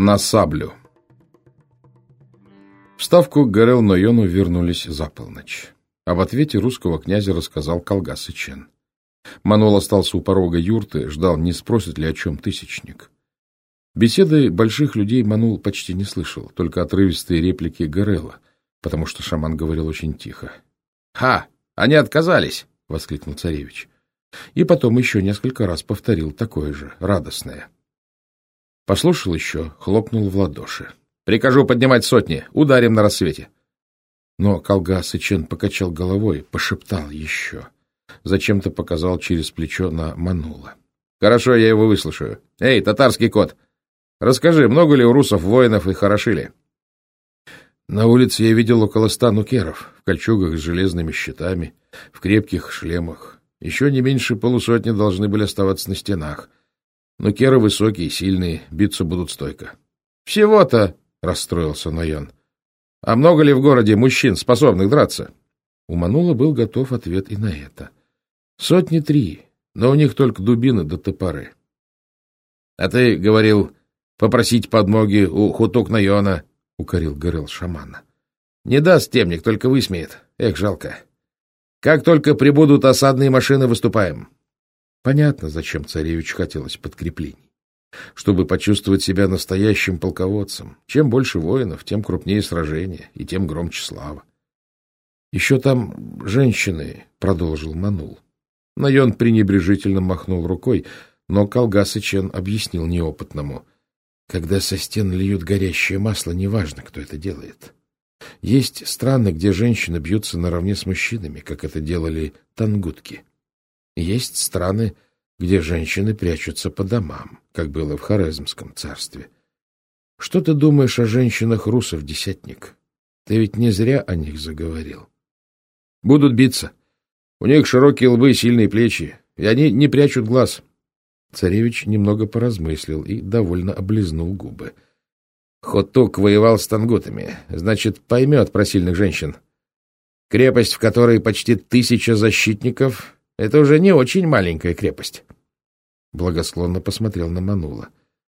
На саблю. В ставку к Горел Нойону вернулись за полночь. А в ответе русского князя рассказал Колгас и Чен. Манол остался у порога юрты, ждал, не спросит ли о чем тысячник. Беседы больших людей Манул почти не слышал, только отрывистые реплики Горелла, потому что шаман говорил очень тихо. — Ха! Они отказались! — воскликнул царевич. И потом еще несколько раз повторил такое же, радостное. Послушал еще, хлопнул в ладоши. — Прикажу поднимать сотни, ударим на рассвете. Но Колгас Ичен покачал головой, пошептал еще. Зачем-то показал через плечо на Манула. — Хорошо, я его выслушаю. Эй, татарский кот! Расскажи, много ли у русов воинов и хороши ли? На улице я видел около ста нукеров, в кольчугах с железными щитами, в крепких шлемах. Еще не меньше полусотни должны были оставаться на стенах. Нукеры высокие, сильные, биться будут стойко. — Всего-то, — расстроился Нойон. — А много ли в городе мужчин, способных драться? У Манула был готов ответ и на это. Сотни три, но у них только дубины да топоры. — А ты говорил попросить подмоги у хутук Найона, — укорил Горел шамана. — Не даст темник, только высмеет. Эх, жалко. Как только прибудут осадные машины, выступаем. Понятно, зачем царевичу хотелось подкреплений. Чтобы почувствовать себя настоящим полководцем. Чем больше воинов, тем крупнее сражения, и тем громче слава. — Еще там женщины, — продолжил Манул. Найон пренебрежительно махнул рукой, но Колгас и Чен объяснил неопытному — когда со стен льют горящее масло, неважно, кто это делает. Есть страны, где женщины бьются наравне с мужчинами, как это делали тангутки. Есть страны, где женщины прячутся по домам, как было в Хорезмском царстве. Что ты думаешь о женщинах русов, десятник? Ты ведь не зря о них заговорил. Будут биться. У них широкие лбы, сильные плечи, и они не прячут глаз. Царевич немного поразмыслил и довольно облизнул губы. Хотук воевал с тангутами, значит, поймет про сильных женщин. Крепость, в которой почти тысяча защитников, — это уже не очень маленькая крепость. Благосклонно посмотрел на Манула.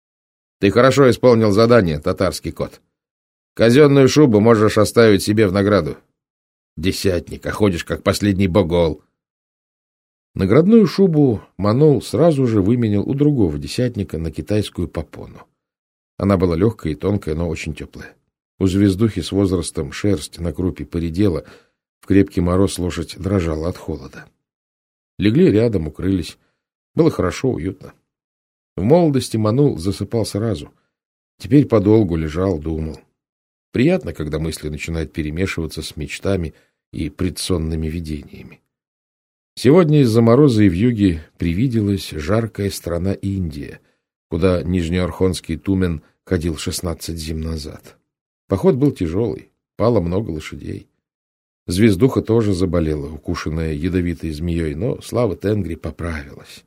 — Ты хорошо исполнил задание, татарский кот. Казенную шубу можешь оставить себе в награду. Десятник, а ходишь как последний богол. — Наградную шубу Манол сразу же выменил у другого десятника на китайскую попону. Она была легкая и тонкая, но очень теплая. У звездухи с возрастом шерсть на крупе поредела, в крепкий мороз лошадь дрожала от холода. Легли рядом, укрылись. Было хорошо, уютно. В молодости Манул засыпал сразу. Теперь подолгу лежал, думал. Приятно, когда мысли начинают перемешиваться с мечтами и предсонными видениями. Сегодня из-за мороза и вьюги привиделась жаркая страна Индия, куда нижнеархонский Тумен ходил шестнадцать зим назад. Поход был тяжелый, пало много лошадей. Звездуха тоже заболела, укушенная ядовитой змеей, но слава Тенгри поправилась.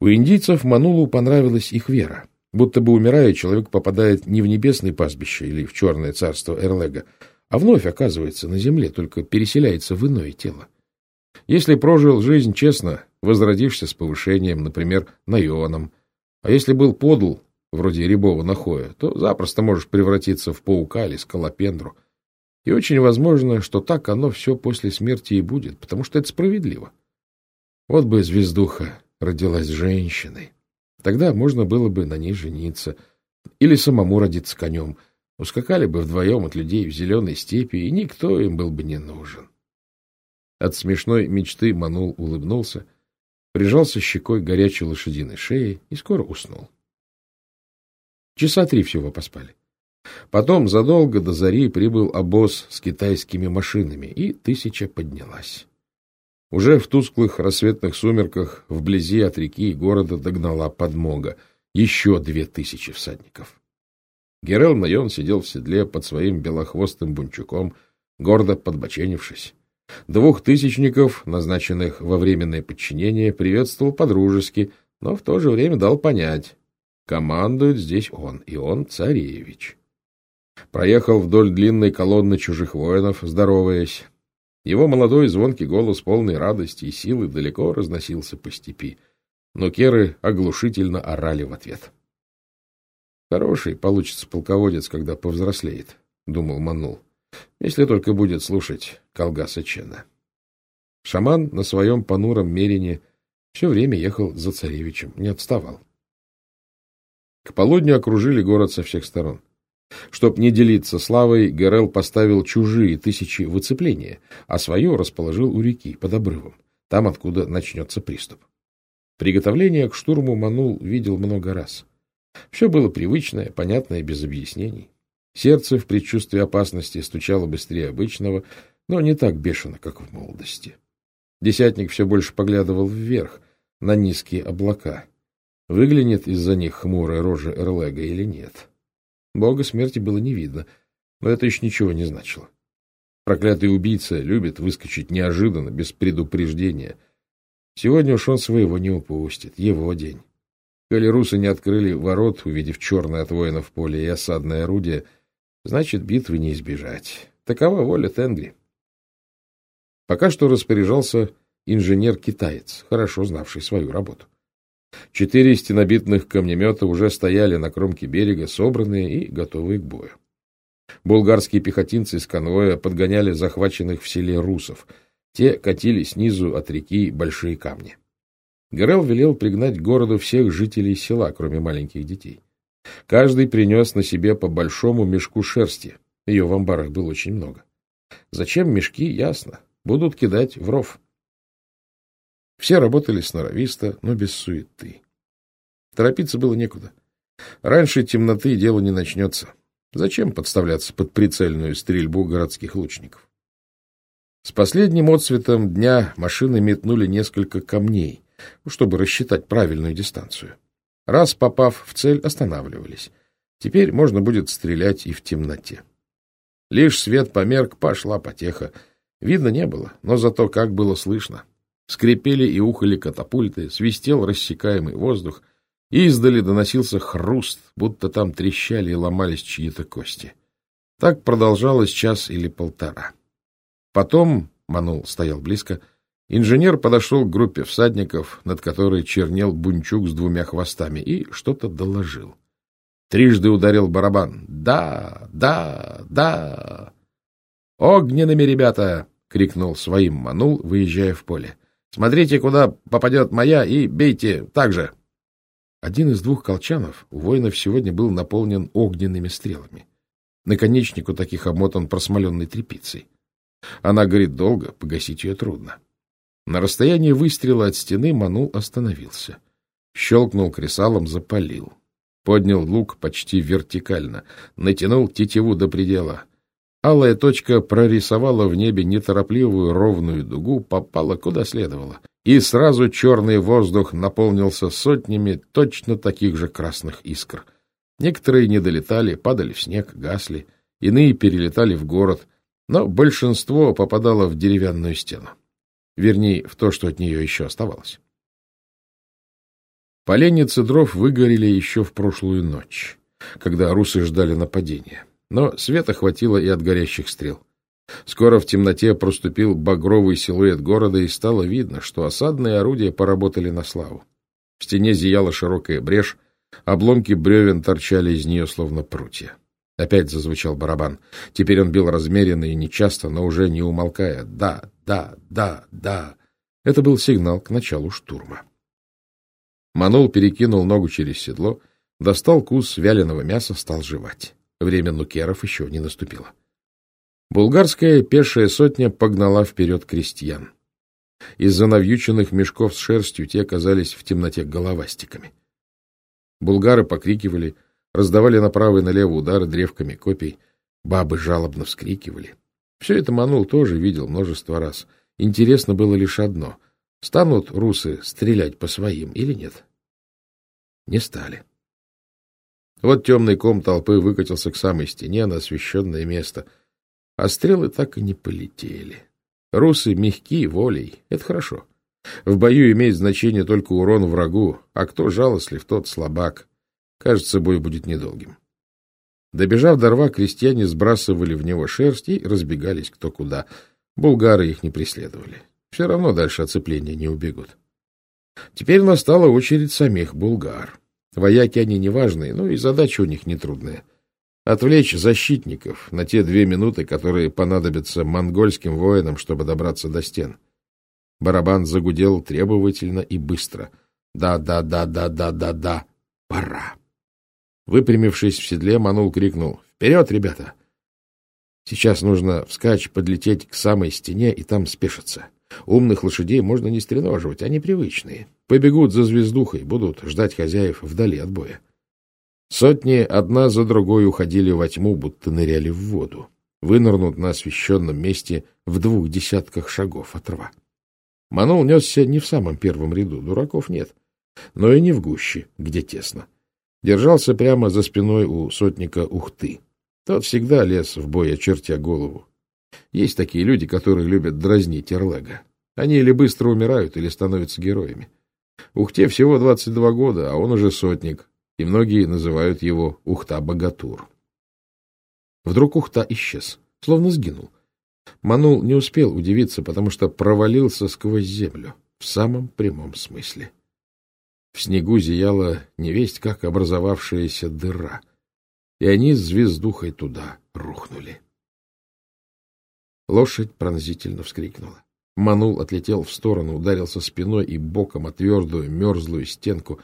У индийцев Манулу понравилась их вера. Будто бы умирая, человек попадает не в небесное пастбище или в черное царство Эрлега, а вновь оказывается на земле, только переселяется в иное тело. Если прожил жизнь честно, возродишься с повышением, например, наионом. А если был подл, вроде рябого нахоя, то запросто можешь превратиться в паука или скалопендру. И очень возможно, что так оно все после смерти и будет, потому что это справедливо. Вот бы звездуха родилась женщиной. Тогда можно было бы на ней жениться. Или самому родиться конем. Ускакали бы вдвоем от людей в зеленой степи, и никто им был бы не нужен. От смешной мечты Манул улыбнулся, прижался щекой к горячей лошадиной шее и скоро уснул. Часа три всего поспали. Потом задолго до зари прибыл обоз с китайскими машинами, и тысяча поднялась. Уже в тусклых рассветных сумерках вблизи от реки и города догнала подмога, еще две тысячи всадников. Герел Найон сидел в седле под своим белохвостым бунчуком, гордо подбоченившись. Двух тысячников, назначенных во временное подчинение, приветствовал подружески, но в то же время дал понять. Командует здесь он, и он царевич. Проехал вдоль длинной колонны чужих воинов, здороваясь. Его молодой звонкий голос, полный радости и силы, далеко разносился по степи. Но керы оглушительно орали в ответ. Хороший получится полководец, когда повзрослеет, — думал Манул, — если только будет слушать Колгаса Чена. Шаман на своем понуром мерине все время ехал за царевичем, не отставал. К полудню окружили город со всех сторон. Чтоб не делиться славой, Герел поставил чужие тысячи выцепления, а свое расположил у реки, под обрывом, там, откуда начнется приступ. Приготовление к штурму Манул видел много раз. Все было привычное, понятное, без объяснений. Сердце в предчувствии опасности стучало быстрее обычного, но не так бешено, как в молодости. Десятник все больше поглядывал вверх, на низкие облака. Выглянет из-за них хмурая рожа Эрлега или нет? Бога смерти было не видно, но это еще ничего не значило. Проклятый убийца любит выскочить неожиданно, без предупреждения. Сегодня уж он своего не упустит, его день. Коли русы не открыли ворот, увидев черное от воинов поле и осадное орудие, значит, битвы не избежать. Такова воля Тенгри. Пока что распоряжался инженер-китаец, хорошо знавший свою работу. Четыре стенобитных камнемета уже стояли на кромке берега, собранные и готовые к бою. Булгарские пехотинцы из конвоя подгоняли захваченных в селе русов. Те катили снизу от реки большие камни. Горел велел пригнать к городу всех жителей села, кроме маленьких детей. Каждый принес на себе по большому мешку шерсти. Ее в амбарах было очень много. Зачем мешки, ясно. Будут кидать в ров. Все работали сноровисто, но без суеты. Торопиться было некуда. Раньше темноты дело не начнется. Зачем подставляться под прицельную стрельбу городских лучников? С последним отсветом дня машины метнули несколько камней, чтобы рассчитать правильную дистанцию. Раз попав в цель, останавливались. Теперь можно будет стрелять и в темноте. Лишь свет померк, пошла потеха. Видно не было, но зато как было слышно. Скрипели и ухали катапульты, свистел рассекаемый воздух, издали доносился хруст, будто там трещали и ломались чьи-то кости. Так продолжалось час или полтора. Потом, Манул стоял близко, инженер подошел к группе всадников, над которой чернел бунчук с двумя хвостами, и что-то доложил. Трижды ударил барабан. «Да! Да! Да!» «Огненными, ребята!» — крикнул своим Манул, выезжая в поле. Смотрите, куда попадет моя, и бейте так же. Один из двух колчанов у воинов сегодня был наполнен огненными стрелами. Наконечник у таких обмотан просмоленной тряпицей. Она горит долго, погасить ее трудно. На расстоянии выстрела от стены Манул остановился. Щелкнул кресалом, запалил. Поднял лук почти вертикально, натянул тетиву до предела. Алая точка прорисовала в небе неторопливую ровную дугу, попала куда следовало. И сразу черный воздух наполнился сотнями точно таких же красных искр. Некоторые не долетали, падали в снег, гасли, иные перелетали в город, но большинство попадало в деревянную стену. Вернее, в то, что от нее еще оставалось. Поленницы дров выгорели еще в прошлую ночь, когда русы ждали нападения. Но света хватило и от горящих стрел. Скоро в темноте проступил багровый силуэт города, и стало видно, что осадные орудия поработали на славу. В стене зияла широкая брешь, обломки бревен торчали из нее, словно прутья. Опять зазвучал барабан. Теперь он бил размеренно и нечасто, но уже не умолкая. «Да, да, да, да!» Это был сигнал к началу штурма. Манул перекинул ногу через седло, достал кус вяленого мяса, стал жевать. Время нукеров еще не наступило. Булгарская пешая сотня погнала вперед крестьян. Из-за навьюченных мешков с шерстью те оказались в темноте головастиками. Булгары покрикивали, раздавали направо и налево удары древками копий, бабы жалобно вскрикивали. Все это Манул тоже видел множество раз. Интересно было лишь одно — станут русы стрелять по своим или нет? Не стали. Вот темный ком толпы выкатился к самой стене на освещенное место, а стрелы так и не полетели. Русы мягки волей, это хорошо. В бою имеет значение только урон врагу, а кто жалостлив, тот слабак. Кажется, бой будет недолгим. Добежав до рва, крестьяне сбрасывали в него шерсть и разбегались кто куда. Булгары их не преследовали. Все равно дальше оцепления не убегут. Теперь настала очередь самих булгар. Вояки они неважные, но и задача у них нетрудная. Отвлечь защитников на те две минуты, которые понадобятся монгольским воинам, чтобы добраться до стен. Барабан загудел требовательно и быстро. «Да-да-да-да-да-да-да! Пора!» Выпрямившись в седле, Манул крикнул «Вперед, ребята!» Сейчас нужно вскачь подлететь к самой стене и там спешиться. Умных лошадей можно не стреноживать, они привычные. Побегут за звездухой, будут ждать хозяев вдали от боя. Сотни одна за другой уходили во тьму, будто ныряли в воду. Вынырнут на освещенном месте в двух десятках шагов от рва. Манул несся не в самом первом ряду, дураков нет, но и не в гуще, где тесно. Держался прямо за спиной у сотника Ухты. Тот всегда лез в бой, очертя голову. Есть такие люди, которые любят дразнить Эрлега. Они или быстро умирают, или становятся героями. Ухте всего 22 года, а он уже сотник, и многие называют его Ухта-богатур. Вдруг Ухта исчез, словно сгинул. Манул не успел удивиться, потому что провалился сквозь землю, в самом прямом смысле. В снегу зияла невесть как образовавшаяся дыра, и они с звездухой туда рухнули. Лошадь пронзительно вскрикнула. Манул отлетел в сторону, ударился спиной и боком о твердую, мерзлую стенку.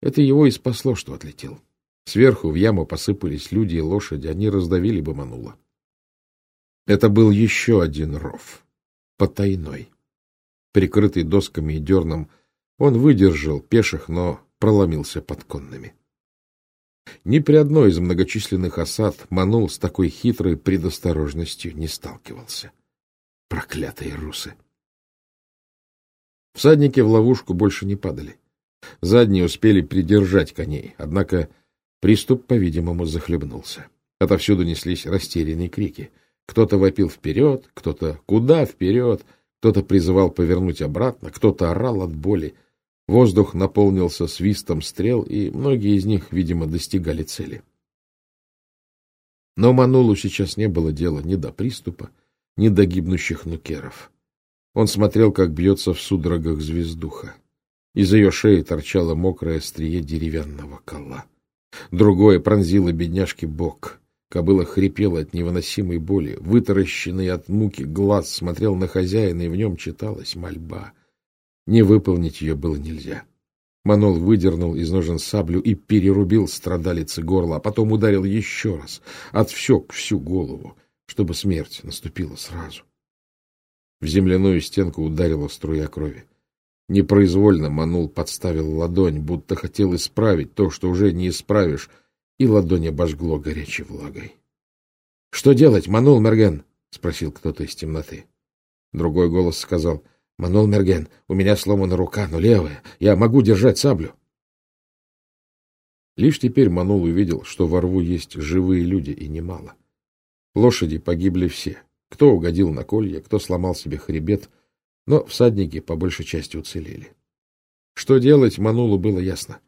Это его и спасло, что отлетел. Сверху в яму посыпались люди и лошади, они раздавили бы Манула. Это был еще один ров, потайной. Прикрытый досками и дерном, он выдержал пеших, но проломился под конными. Ни при одной из многочисленных осад Манул с такой хитрой предосторожностью не сталкивался. Проклятые русы! Всадники в ловушку больше не падали. Задние успели придержать коней, однако приступ, по-видимому, захлебнулся. Отовсюду неслись растерянные крики. Кто-то вопил вперед, кто-то куда вперед, кто-то призывал повернуть обратно, кто-то орал от боли. Воздух наполнился свистом стрел, и многие из них, видимо, достигали цели. Но Манулу сейчас не было дела ни до приступа, ни до гибнущих нукеров. Он смотрел, как бьется в судорогах звездуха. Из ее шеи торчало мокрое острие деревянного кола. Другое пронзило бедняжке бок. Кобыла хрипела от невыносимой боли. Вытаращенный от муки глаз смотрел на хозяина, и в нем читалась мольба — не выполнить ее было нельзя. Манол выдернул из ножен саблю и перерубил страдалице горло, а потом ударил еще раз, отвсек всю голову, чтобы смерть наступила сразу. В земляную стенку ударила струя крови. Непроизвольно Манул подставил ладонь, будто хотел исправить то, что уже не исправишь, и ладонь обожгло горячей влагой. — Что делать, Манул Мерген? — спросил кто-то из темноты. Другой голос сказал — Манол Мерген, у меня сломана рука, но левая. Я могу держать саблю. Лишь теперь Манол увидел, что во рву есть живые люди, и немало. Лошади погибли все. Кто угодил на колье, кто сломал себе хребет, но всадники по большей части уцелели. Что делать Манулу было ясно.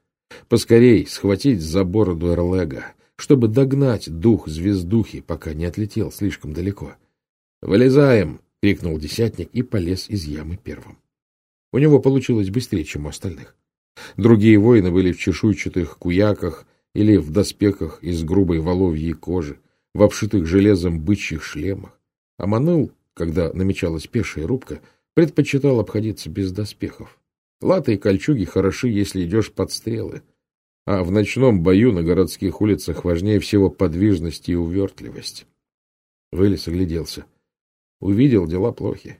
Поскорей схватить за бороду Эрлега, чтобы догнать дух звездухи, пока не отлетел слишком далеко. «Вылезаем!» — крикнул десятник и полез из ямы первым. У него получилось быстрее, чем у остальных. Другие воины были в чешуйчатых куяках или в доспехах из грубой воловьей кожи, в обшитых железом бычьих шлемах. А Маныл, когда намечалась пешая рубка, предпочитал обходиться без доспехов. Латы и кольчуги хороши, если идешь под стрелы, а в ночном бою на городских улицах важнее всего подвижность и увертливость. Вылез огляделся. Увидел, дела плохи.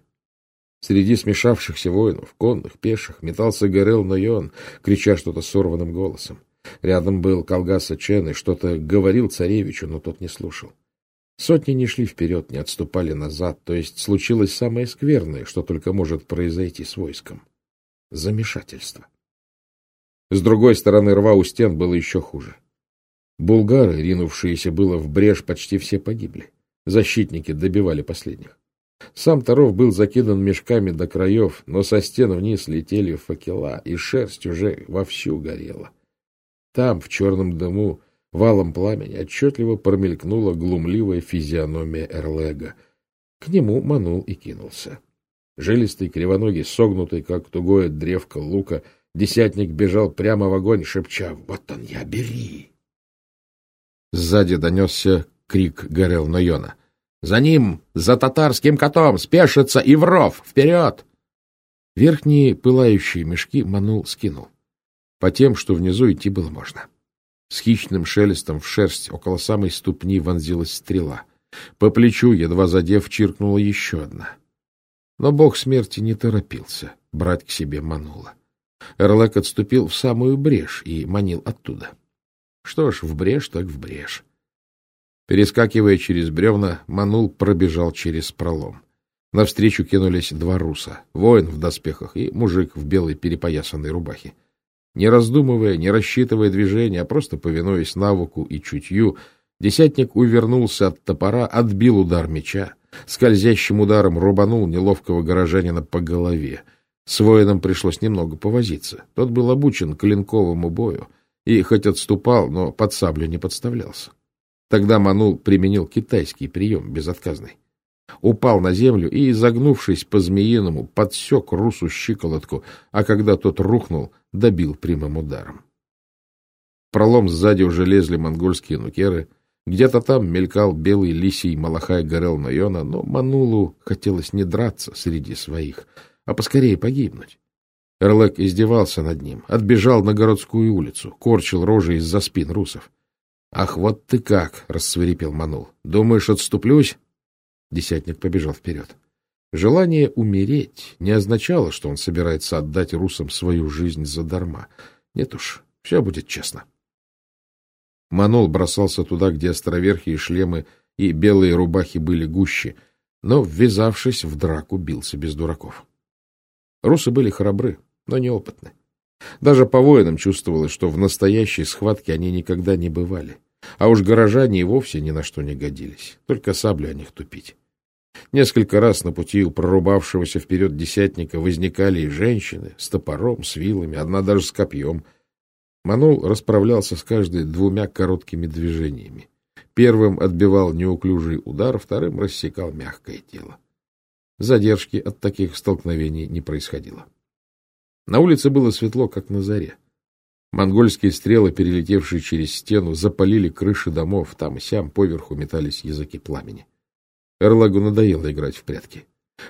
Среди смешавшихся воинов, конных, пеших, метался Горел Нойон, крича что-то сорванным голосом. Рядом был Колгаса Чен и что-то говорил царевичу, но тот не слушал. Сотни не шли вперед, не отступали назад, то есть случилось самое скверное, что только может произойти с войском. Замешательство. С другой стороны рва у стен было еще хуже. Булгары, ринувшиеся было в брешь, почти все погибли. Защитники добивали последних. Сам Таров был закидан мешками до краев, но со стен вниз летели факела, и шерсть уже вовсю горела. Там, в черном дыму, валом пламени, отчетливо промелькнула глумливая физиономия Эрлега. К нему манул и кинулся. Жилистый, кривоногий, согнутый, как тугое древко лука, Десятник бежал прямо в огонь, шепча «Вот он я, бери!» Сзади донесся крик Горел Нойона. «За ним! За татарским котом! Спешится! И в! Вперед!» Верхние пылающие мешки манул скинул. По тем, что внизу идти было можно. С хищным шелестом в шерсть около самой ступни вонзилась стрела. По плечу, едва задев, чиркнула еще одна. Но бог смерти не торопился брать к себе манула. Эрлек отступил в самую брешь и манил оттуда. Что ж, в брешь так в брешь. Перескакивая через бревна, Манул пробежал через пролом. Навстречу кинулись два руса, воин в доспехах и мужик в белой перепоясанной рубахе. Не раздумывая, не рассчитывая движения, а просто повинуясь навыку и чутью, десятник увернулся от топора, отбил удар меча, скользящим ударом рубанул неловкого горожанина по голове. С воином пришлось немного повозиться. Тот был обучен клинковому бою и хоть отступал, но под саблю не подставлялся. Тогда Манул применил китайский прием безотказный. Упал на землю и, изогнувшись по-змеиному, подсек русу щиколотку, а когда тот рухнул, добил прямым ударом. В пролом сзади уже лезли монгольские нукеры. Где-то там мелькал белый лисий Малахай Горел Нойона, но Манулу хотелось не драться среди своих, а поскорее погибнуть. Эрлек издевался над ним, отбежал на городскую улицу, корчил рожи из-за спин русов. «Ах, вот ты как!» — рассверепел Манул. «Думаешь, отступлюсь?» Десятник побежал вперед. Желание умереть не означало, что он собирается отдать русам свою жизнь задарма. Нет уж, все будет честно. Манул бросался туда, где островерхие шлемы и белые рубахи были гуще, но, ввязавшись в драку, бился без дураков. Русы были храбры, но неопытны. Даже по воинам чувствовалось, что в настоящей схватке они никогда не бывали. А уж горожане и вовсе ни на что не годились, только сабли о них тупить. Несколько раз на пути у прорубавшегося вперед десятника возникали и женщины с топором, с вилами, одна даже с копьем. Манул расправлялся с каждой двумя короткими движениями. Первым отбивал неуклюжий удар, вторым рассекал мягкое тело. Задержки от таких столкновений не происходило. На улице было светло, как на заре. Монгольские стрелы, перелетевшие через стену, запалили крыши домов, там и сям поверху метались языки пламени. Эрлагу надоело играть в прятки.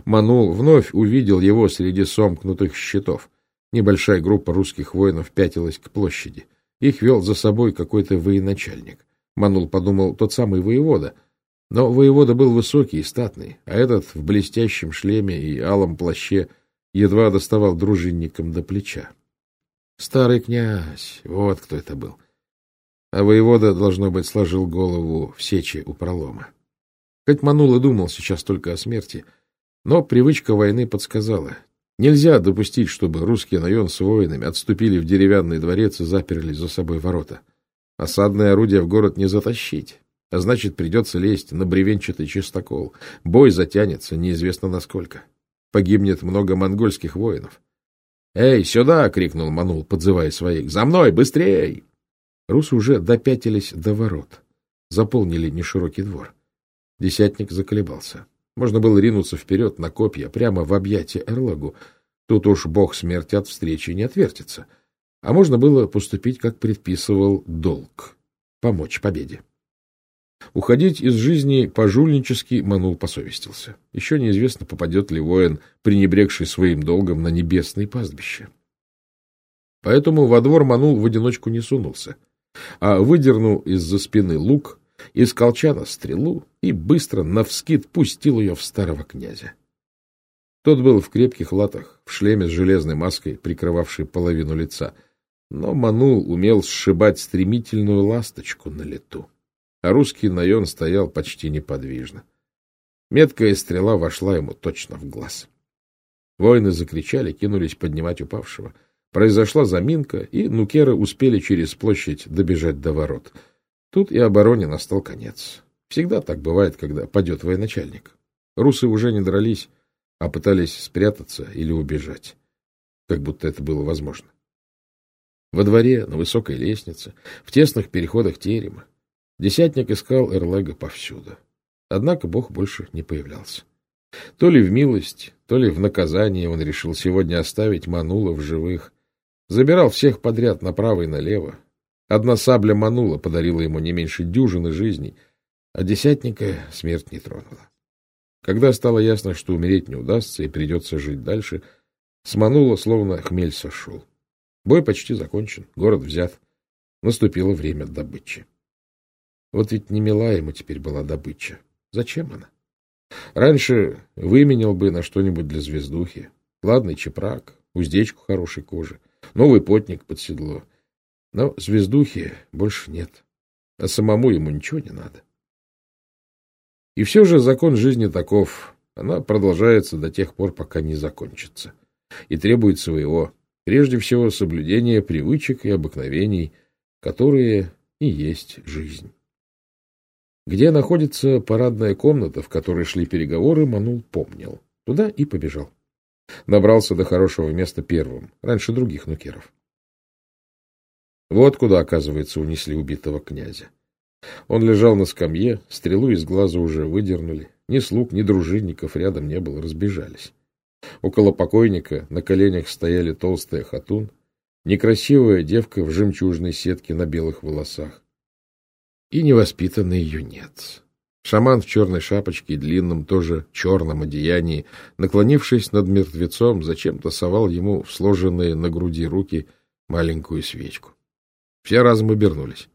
Манул вновь увидел его среди сомкнутых щитов. Небольшая группа русских воинов пятилась к площади. Их вел за собой какой-то военачальник. Манул подумал, тот самый воевода. Но воевода был высокий и статный, а этот в блестящем шлеме и алом плаще едва доставал дружинникам до плеча. Старый князь, вот кто это был. А воевода, должно быть, сложил голову в сече у пролома. Хоть Манул и думал сейчас только о смерти, но привычка войны подсказала. Нельзя допустить, чтобы русские наен с воинами отступили в деревянный дворец и заперли за собой ворота. Осадное орудие в город не затащить, а значит, придется лезть на бревенчатый чистокол. Бой затянется неизвестно насколько. Погибнет много монгольских воинов. «Эй, сюда!» — крикнул Манул, подзывая своих. «За мной! Быстрей!» Русы уже допятились до ворот. Заполнили неширокий двор. Десятник заколебался. Можно было ринуться вперед на копья, прямо в объятия Эрлагу. Тут уж бог смерти от встречи не отвертится. А можно было поступить, как предписывал долг — помочь победе. Уходить из жизни пожульнически Манул посовестился. Еще неизвестно, попадет ли воин, пренебрегший своим долгом, на небесные пастбища. Поэтому во двор Манул в одиночку не сунулся, а выдернул из-за спины лук, из колчана стрелу и быстро навскид пустил ее в старого князя. Тот был в крепких латах, в шлеме с железной маской, прикрывавшей половину лица, но Манул умел сшибать стремительную ласточку на лету а русский наен стоял почти неподвижно. Меткая стрела вошла ему точно в глаз. Воины закричали, кинулись поднимать упавшего. Произошла заминка, и нукеры успели через площадь добежать до ворот. Тут и обороне настал конец. Всегда так бывает, когда падет военачальник. Русы уже не дрались, а пытались спрятаться или убежать. Как будто это было возможно. Во дворе, на высокой лестнице, в тесных переходах терема, Десятник искал Эрлега повсюду. Однако Бог больше не появлялся. То ли в милость, то ли в наказание он решил сегодня оставить Манула в живых. Забирал всех подряд направо и налево. Одна сабля манула, подарила ему не меньше дюжины жизней, а десятника смерть не тронула. Когда стало ясно, что умереть не удастся и придется жить дальше, смануло, словно хмель сошел. Бой почти закончен, город взят. Наступило время добычи. Вот ведь не мила ему теперь была добыча. Зачем она? Раньше выменял бы на что-нибудь для звездухи. Ладный чепрак, уздечку хорошей кожи, новый потник под седло. Но звездухи больше нет, а самому ему ничего не надо. И все же закон жизни таков. Она продолжается до тех пор, пока не закончится. И требует своего, прежде всего, соблюдения привычек и обыкновений, которые и есть жизнь. Где находится парадная комната, в которой шли переговоры, Манул помнил. Туда и побежал. Добрался до хорошего места первым, раньше других нукеров. Вот куда, оказывается, унесли убитого князя. Он лежал на скамье, стрелу из глаза уже выдернули. Ни слуг, ни дружинников рядом не было, разбежались. Около покойника на коленях стояли толстая хатун, некрасивая девка в жемчужной сетке на белых волосах и невоспитанный юнец. Шаман в черной шапочке и длинном, тоже черном одеянии, наклонившись над мертвецом, зачем-то совал ему в сложенные на груди руки маленькую свечку. Все разом обернулись.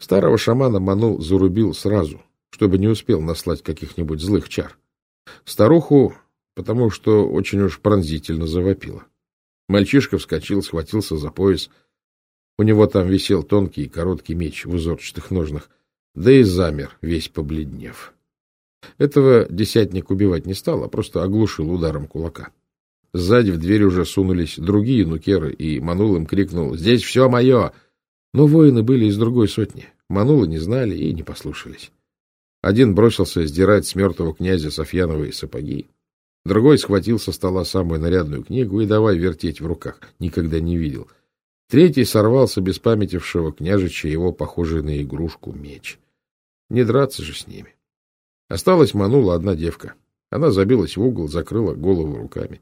Старого шамана Манул зарубил сразу, чтобы не успел наслать каких-нибудь злых чар. Старуху, потому что очень уж пронзительно завопила. Мальчишка вскочил, схватился за пояс. У него там висел тонкий короткий меч в узорчатых ножнах, да и замер, весь побледнев. Этого десятник убивать не стал, а просто оглушил ударом кулака. Сзади в дверь уже сунулись другие нукеры, и Манул им крикнул «Здесь все мое!» Но воины были из другой сотни. Манулы не знали и не послушались. Один бросился сдирать с мертвого князя Софьяновые сапоги. Другой схватил со стола самую нарядную книгу и давай вертеть в руках. Никогда не видел. Третий сорвался без памятившего княжича его, похожий на игрушку, меч. Не драться же с ними. Осталась манула одна девка. Она забилась в угол, закрыла голову руками.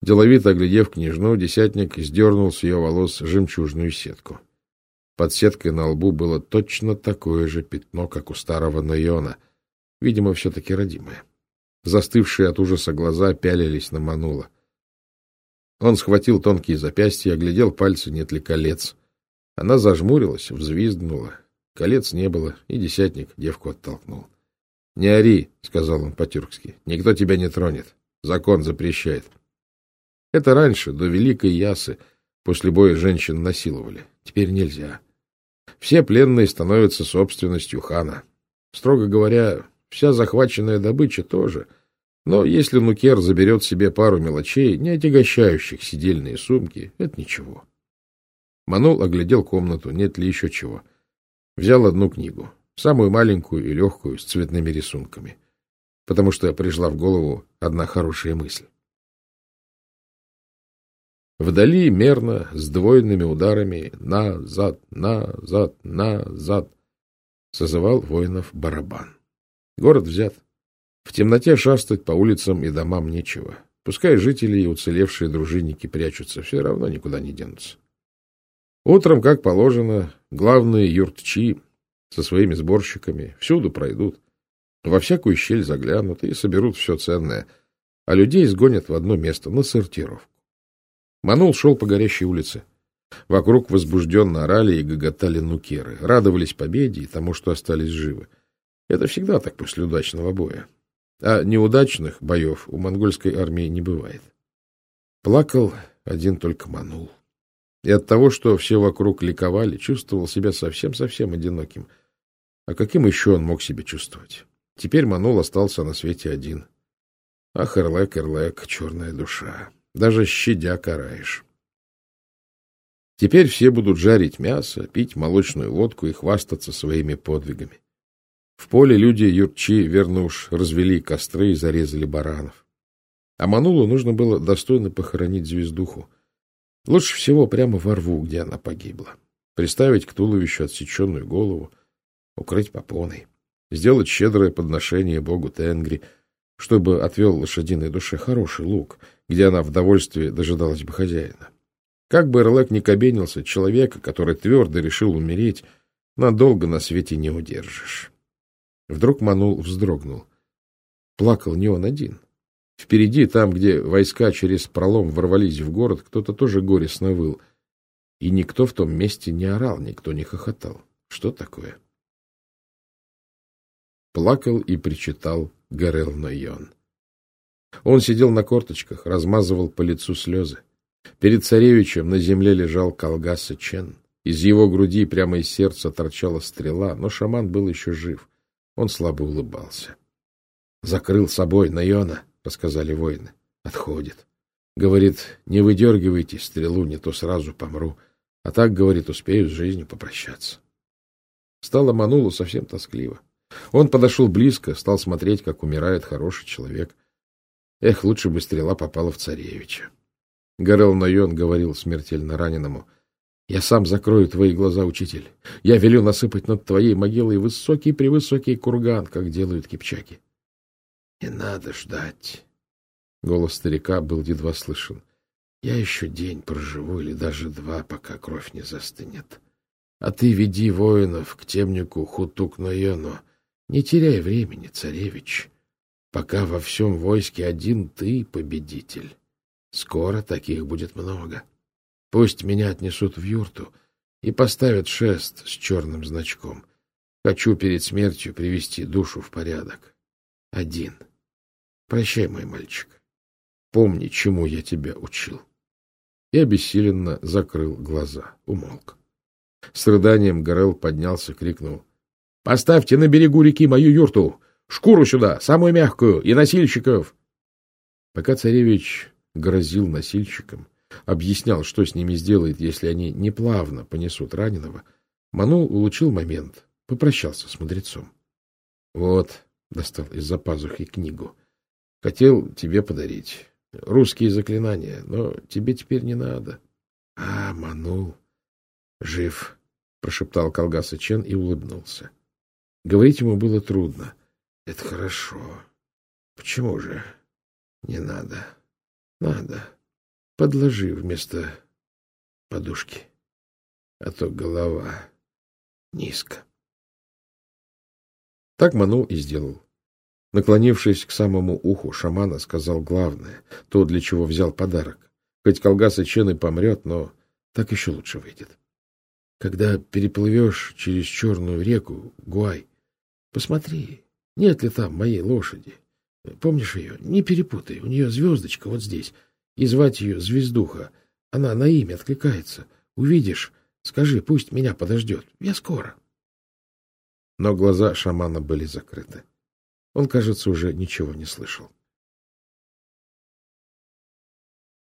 Деловито оглядев княжну, десятник сдернул с ее волос жемчужную сетку. Под сеткой на лбу было точно такое же пятно, как у старого Нойона, видимо, все-таки родимое. Застывшие от ужаса глаза пялились на Манула. Он схватил тонкие запястья, оглядел пальцы, нет ли колец. Она зажмурилась, взвизгнула. Колец не было, и десятник девку оттолкнул. — Не ори, — сказал он по-тюркски, — никто тебя не тронет. Закон запрещает. Это раньше, до Великой Ясы, после боя женщин насиловали. Теперь нельзя. Все пленные становятся собственностью хана. Строго говоря, вся захваченная добыча тоже. Но если Нукер заберет себе пару мелочей, не отягощающих сидельные сумки, это ничего. Манул оглядел комнату, нет ли еще чего. Взял одну книгу, самую маленькую и легкую, с цветными рисунками, потому что пришла в голову одна хорошая мысль. Вдали мерно, с двойными ударами «назад, назад, назад» созывал воинов барабан. Город взят. В темноте шастать по улицам и домам нечего. Пускай жители и уцелевшие дружинники прячутся, все равно никуда не денутся. Утром, как положено, главные юртчи со своими сборщиками всюду пройдут, во всякую щель заглянут и соберут все ценное, а людей сгонят в одно место на сортировку. Манул шел по горящей улице. Вокруг возбужденно орали и гоготали нукеры, радовались победе и тому, что остались живы. Это всегда так после удачного боя. А неудачных боев у монгольской армии не бывает. Плакал один только Манул. И от того, что все вокруг ликовали, чувствовал себя совсем-совсем одиноким. А каким еще он мог себя чувствовать? Теперь Манул остался на свете один. Ах, Эрлек, Эрлек, черная душа. Даже щадя караешь. Теперь все будут жарить мясо, пить молочную водку и хвастаться своими подвигами. В поле люди юрчи, верно уж, развели костры и зарезали баранов. А Манулу нужно было достойно похоронить звездуху. Лучше всего прямо во рву, где она погибла. Приставить к туловищу отсеченную голову, укрыть попоной, сделать щедрое подношение богу Тенгри, чтобы отвел лошадиной душе хороший лук — где она в довольстве дожидалась бы хозяина. Как бы Эрлек не кабенился, человека, который твердо решил умереть, надолго на свете не удержишь. Вдруг Манул вздрогнул. Плакал не он один. Впереди, там, где войска через пролом ворвались в город, кто-то тоже горестно выл. И никто в том месте не орал, никто не хохотал. Что такое? Плакал и причитал Гарел Нойон. Он сидел на корточках, размазывал по лицу слезы. Перед царевичем на земле лежал Калгаса Чен. Из его груди прямо из сердца торчала стрела, но шаман был еще жив. Он слабо улыбался. — Закрыл собой Найона, — рассказали воины. — Отходит. Говорит, не выдергивайте стрелу, не то сразу помру. А так, говорит, успею с жизнью попрощаться. Стало Манулу совсем тоскливо. Он подошел близко, стал смотреть, как умирает хороший человек. Эх, лучше бы стрела попала в царевича. Горел Найон говорил смертельно раненому. — Я сам закрою твои глаза, учитель. Я велю насыпать над твоей могилой высокий-превысокий курган, как делают кипчаки. — Не надо ждать. Голос старика был едва слышен. — Я еще день проживу или даже два, пока кровь не застынет. А ты веди воинов к темнику Хутук-Нойону. Не теряй времени, царевич, пока во всем войске один ты победитель. Скоро таких будет много. Пусть меня отнесут в юрту и поставят шест с черным значком. Хочу перед смертью привести душу в порядок. Один. Прощай, мой мальчик. Помни, чему я тебя учил. И обессиленно закрыл глаза, умолк. С рыданием Горел поднялся, крикнул. — Поставьте на берегу реки мою юрту! Шкуру сюда, самую мягкую, и носильщиков! Пока царевич грозил носильщикам, объяснял, что с ними сделает, если они неплавно понесут раненого, Манул улучил момент, попрощался с мудрецом. — Вот, — достал из-за пазухи книгу, — хотел тебе подарить. Русские заклинания, но тебе теперь не надо. — А, Манул, жив, — прошептал Колгаса Чен и улыбнулся. Говорить ему было трудно. — Это хорошо. Почему же не надо? — надо. Подложи вместо подушки, а то голова низко. Так Манул и сделал. Наклонившись к самому уху шамана, сказал главное, то, для чего взял подарок. Хоть Колгаса Чен и помрет, но так еще лучше выйдет. Когда переплывешь через черную реку, Гуай, посмотри, нет ли там моей лошади. Помнишь ее? Не перепутай. У нее звездочка вот здесь. И звать ее Звездуха. Она на имя откликается. Увидишь, скажи, пусть меня подождет. Я скоро. Но глаза шамана были закрыты. Он, кажется, уже ничего не слышал.